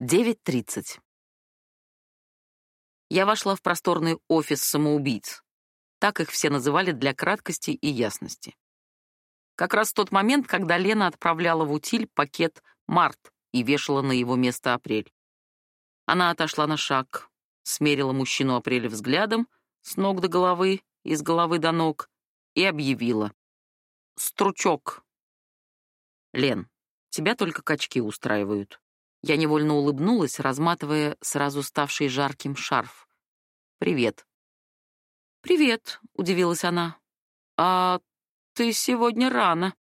9.30. Я вошла в просторный офис самоубийц. Так их все называли для краткости и ясности. Как раз в тот момент, когда Лена отправляла в утиль пакет «Март» и вешала на его место «Апрель». Она отошла на шаг, смерила мужчину Апреля взглядом с ног до головы и с головы до ног и объявила. «Стручок». «Лен, тебя только качки устраивают». Я невольно улыбнулась, разматывая сразу ставший жарким шарф. «Привет». «Привет», — удивилась она. «А ты сегодня рано».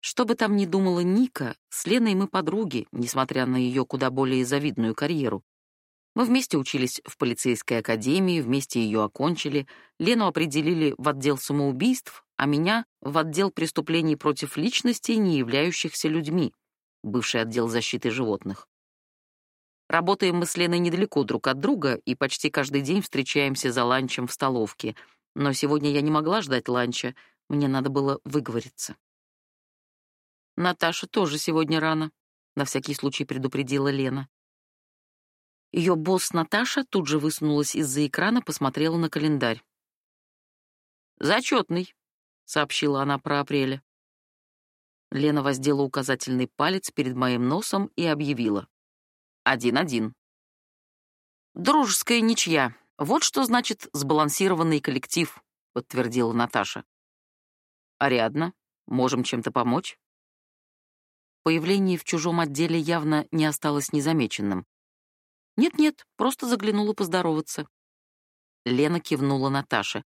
Что бы там ни думала Ника, с Леной мы подруги, несмотря на ее куда более завидную карьеру. Мы вместе учились в полицейской академии, вместе ее окончили, Лену определили в отдел самоубийств, а меня — в отдел преступлений против личностей, не являющихся людьми бывший отдел защиты животных. Работаем мы с Леной недалеко друг от друга и почти каждый день встречаемся за ланчем в столовке. Но сегодня я не могла ждать ланча, мне надо было выговориться. Наташа тоже сегодня рано, на всякий случай предупредила Лена. Ее босс Наташа тут же высунулась из-за экрана, посмотрела на календарь. «Зачетный», — сообщила она про апреля. Лена воздела указательный палец перед моим носом и объявила. «Один-один». «Дружеская ничья. Вот что значит сбалансированный коллектив», — подтвердила Наташа. «Ариадна, можем чем-то помочь?» Появление в чужом отделе явно не осталось незамеченным. «Нет-нет, просто заглянула поздороваться». Лена кивнула Наташе.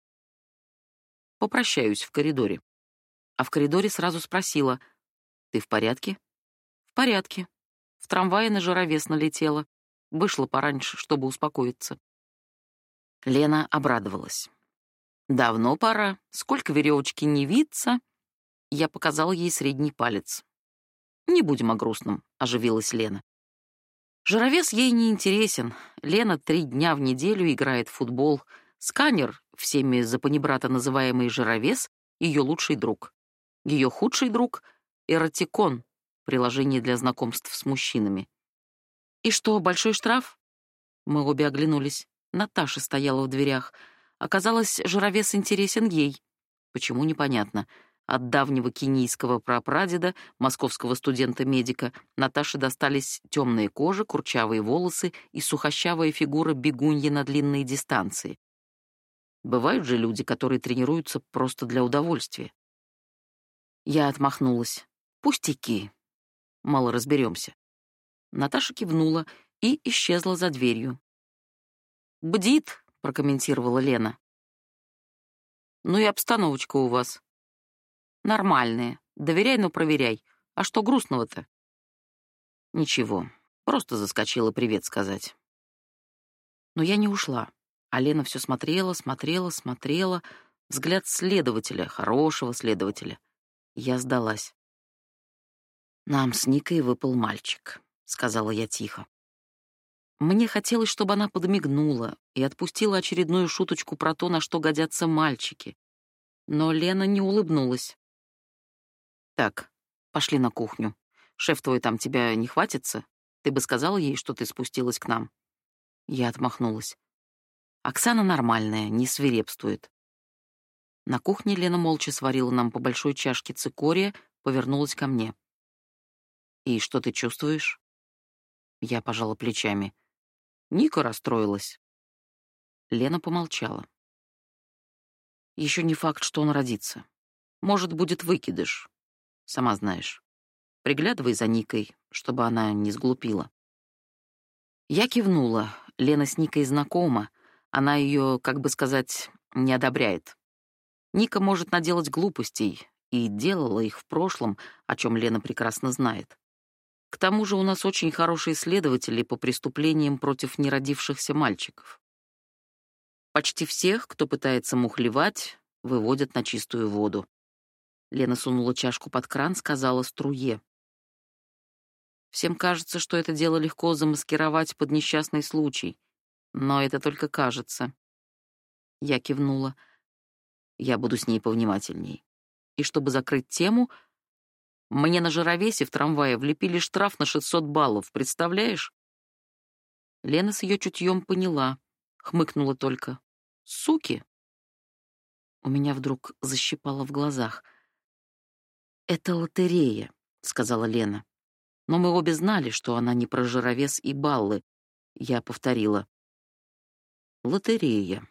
«Попрощаюсь в коридоре» а в коридоре сразу спросила, «Ты в порядке?» «В порядке. В трамвае на жировес налетела. Вышла пораньше, чтобы успокоиться». Лена обрадовалась. «Давно пора. Сколько веревочки не виться?» Я показал ей средний палец. «Не будем о грустном», — оживилась Лена. Жировес ей не интересен. Лена три дня в неделю играет в футбол. Сканер, всеми за панибрата называемый Жировес, ее лучший друг. Ее худший друг — эротикон, приложение для знакомств с мужчинами. «И что, большой штраф?» Мы обе оглянулись. Наташа стояла в дверях. Оказалось, жировес интересен ей. Почему, непонятно. От давнего кенийского прапрадеда, московского студента-медика, Наташе достались темная кожа, курчавые волосы и сухощавая фигура бегуньи на длинные дистанции. Бывают же люди, которые тренируются просто для удовольствия. Я отмахнулась. «Пустяки. Мало разберемся». Наташа кивнула и исчезла за дверью. «Бдит», — прокомментировала Лена. «Ну и обстановочка у вас». «Нормальная. Доверяй, но проверяй. А что грустного-то?» «Ничего. Просто заскочила привет сказать». Но я не ушла. А Лена все смотрела, смотрела, смотрела. Взгляд следователя, хорошего следователя. Я сдалась. «Нам с Никой выпал мальчик», — сказала я тихо. Мне хотелось, чтобы она подмигнула и отпустила очередную шуточку про то, на что годятся мальчики. Но Лена не улыбнулась. «Так, пошли на кухню. Шеф твой там тебя не хватится? Ты бы сказала ей, что ты спустилась к нам?» Я отмахнулась. «Оксана нормальная, не свирепствует. На кухне Лена молча сварила нам по большой чашке цикория, повернулась ко мне. «И что ты чувствуешь?» Я пожала плечами. Ника расстроилась. Лена помолчала. Еще не факт, что он родится. Может, будет выкидыш. Сама знаешь. Приглядывай за Никой, чтобы она не сглупила. Я кивнула. Лена с Никой знакома. Она ее, как бы сказать, не одобряет. Ника может наделать глупостей, и делала их в прошлом, о чем Лена прекрасно знает. К тому же у нас очень хорошие следователи по преступлениям против неродившихся мальчиков. Почти всех, кто пытается мухлевать, выводят на чистую воду. Лена сунула чашку под кран, сказала струе. Всем кажется, что это дело легко замаскировать под несчастный случай. Но это только кажется. Я кивнула. Я буду с ней повнимательней. И чтобы закрыть тему, мне на жировесе в трамвае влепили штраф на 600 баллов, представляешь? Лена с ее чутьем поняла, хмыкнула только. «Суки!» У меня вдруг защипало в глазах. «Это лотерея», — сказала Лена. Но мы обе знали, что она не про жировес и баллы. Я повторила. «Лотерея».